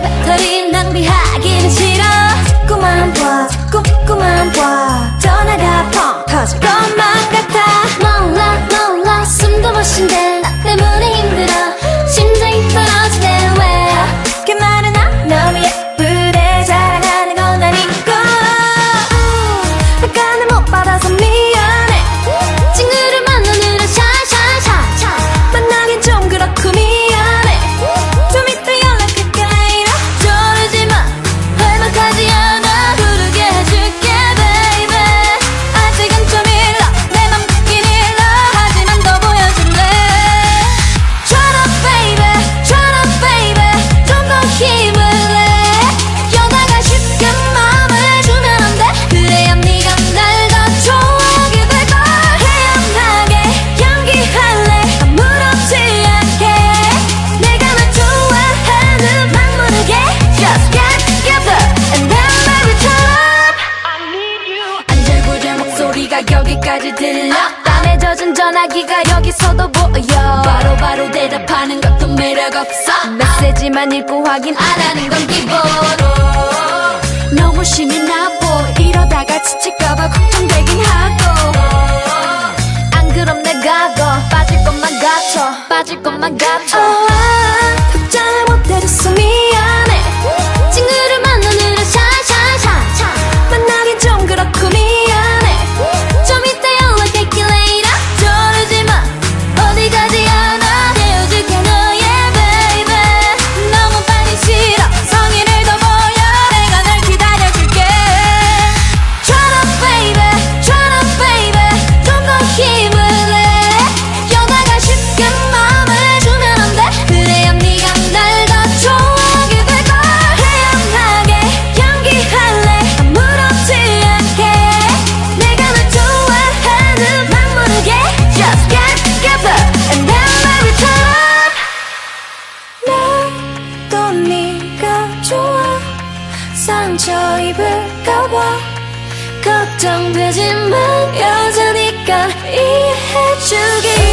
배터리 낭비하기는 싫어. 꿈만 꿔 꿈, 꿈만 꿔 끝까지 들려. 땀에 젖은 전화기가 여기서도 보여. 바로바로 바로 대답하는 것도 매력 없어. 메시지만 읽고 확인 안 하는 건 기본 너무 심이 나고 이러다가 지칠까봐 걱정되긴 하고. 안 그럼 내가 더 빠질 것만 같아. 빠질 것만 같아. oh, 아, 답장을 못 해줬어 미 걱정되지만 여자니까 이해해주길